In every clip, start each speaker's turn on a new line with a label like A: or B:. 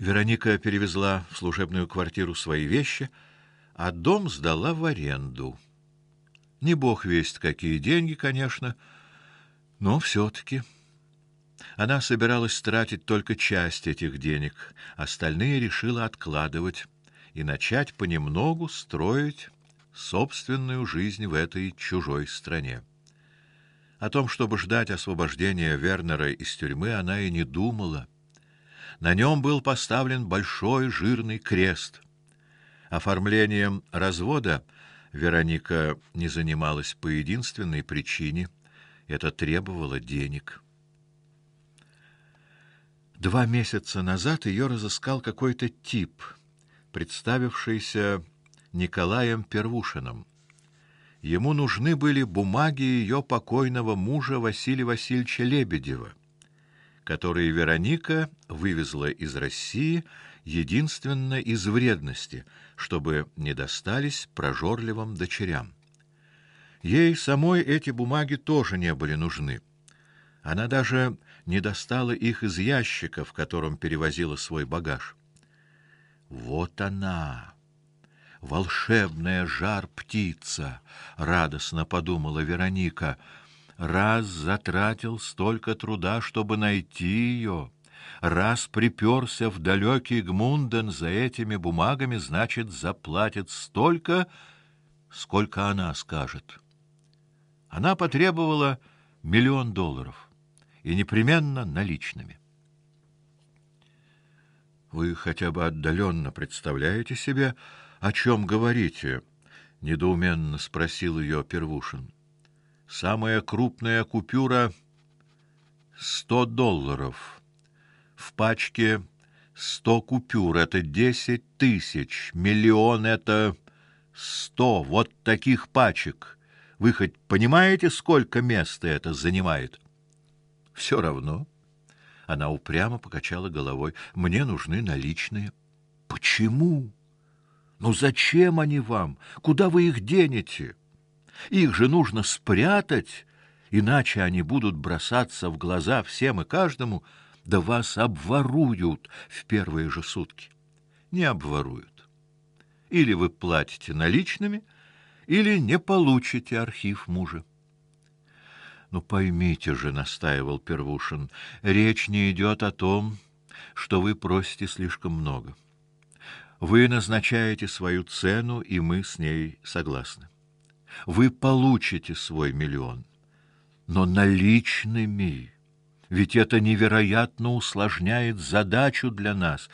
A: Вероника перевезла в служебную квартиру свои вещи, а дом сдала в аренду. Не бог весть какие деньги, конечно, но все таки она собиралась тратить только часть этих денег, остальные решила откладывать и начать понемногу строить собственную жизнь в этой чужой стране. О том, чтобы ждать освобождения Вернера из тюрьмы, она и не думала. На нем был поставлен большой жирный крест. Оформлением развода Вероника не занималась по единственной причине это требовало денег. Два месяца назад ее разыскал какой-то тип, представившийся Николаем Первушиным. Ему нужны были бумаги ее покойного мужа Василия Васильевича Лебедева, которые Вероника вывезла из России единственно из вредности, чтобы не достались прожорливым дочерям. Ей самой эти бумаги тоже не были нужны. Она даже не достала их из ящика, в котором перевозила свой багаж. Вот она, волшебная жар-птица, радостно подумала Вероника. Раз затратил столько труда, чтобы найти ее, раз приперся в далекий Гмунден за этими бумагами, значит, заплатит столько, сколько она скажет. Она потребовала миллион долларов и непременно наличными. Вы хотя бы отдаленно представляете себе, о чем говорите? недоуменно спросил ее Первушин. Самая крупная купюра сто долларов. В пачке сто купюр это десять тысяч, миллион это сто вот таких пачек. Вы хоть понимаете, сколько места это занимает? Все равно. Она упрямо покачала головой. Мне нужны наличные. Почему? Ну зачем они вам? Куда вы их денете? Их же нужно спрятать, иначе они будут бросаться в глаза всем и каждому, да вас обворуют в первые же сутки. Не обворуют. Или вы платите наличными, или не получите архив мужа. Ну поймите же, настаивал Первушин, речь не идет о том, что вы просите слишком много. Вы назначаете свою цену, и мы с ней согласны. Вы получите свой миллион, но наличными. Ведь это невероятно усложняет задачу для нас.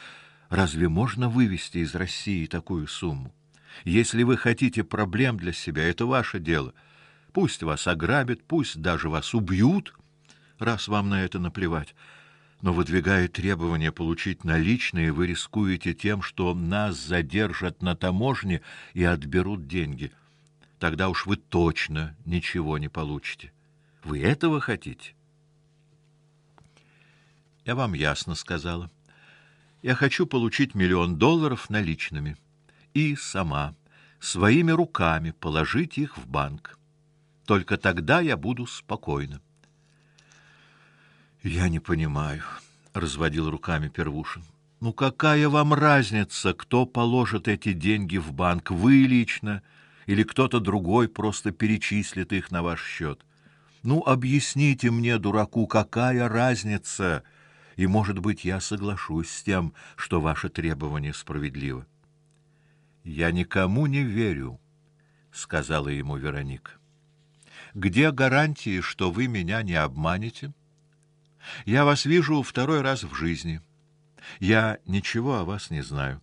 A: Разве можно вывести из России такую сумму? Если вы хотите проблем для себя, это ваше дело. Пусть вас ограбят, пусть даже вас убьют, раз вам на это наплевать. Но выдвигая требование получить наличные, вы рискуете тем, что нас задержат на таможне и отберут деньги. Тогда уж вы точно ничего не получите. Вы этого хотите? Я вам ясно сказала. Я хочу получить миллион долларов наличными и сама своими руками положить их в банк. Только тогда я буду спокойна. Я не понимаю, разводил руками Первушин. Ну какая вам разница, кто положит эти деньги в банк, вы лично или кто-то другой просто перечислит их на ваш счет? Ну объясните мне, дураку, какая разница? И, может быть, я соглашусь с тем, что ваше требование справедливо. Я никому не верю, сказала ему Вероника. Где гарантии, что вы меня не обманете? Я вас вижу второй раз в жизни. Я ничего о вас не знаю.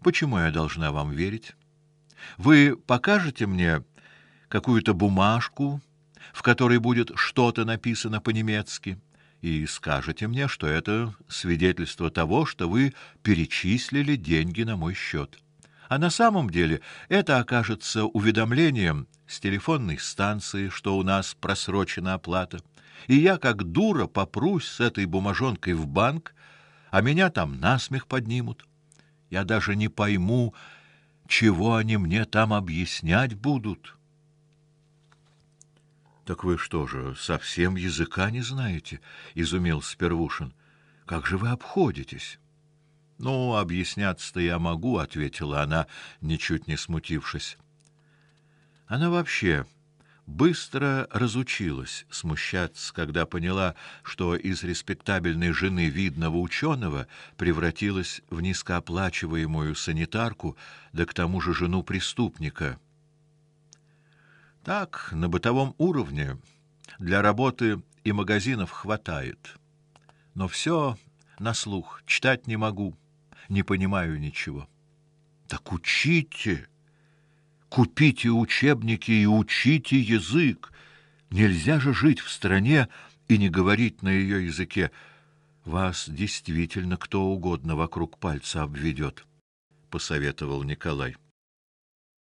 A: Почему я должна вам верить? Вы покажете мне какую-то бумажку, в которой будет что-то написано по-немецки, и скажете мне, что это свидетельство того, что вы перечислили деньги на мой счет. А на самом деле это окажется уведомлением с телефонной станции, что у нас просрочена оплата. И я как дура попрусь с этой бумажонкой в банк, а меня там насмех поднимут. Я даже не пойму, чего они мне там объяснять будут. Так вы что же, совсем языка не знаете? изумился Первушин. Как же вы обходитесь? Ну, объясняться-то я могу, ответила она, ничуть не смутившись. Она вообще быстро разучилась смущаться, когда поняла, что из респектабельной жены видного ученого превратилась в низкооплачиваемую санитарку, да к тому же жену преступника. Так, на бытовом уровне для работы и магазинов хватает. Но все на слух, читать не могу не понимаю ничего. Так учите. Купите учебники и учите язык. Нельзя же жить в стране и не говорить на ее языке. Вас действительно кто угодно вокруг пальца обведет, посоветовал Николай.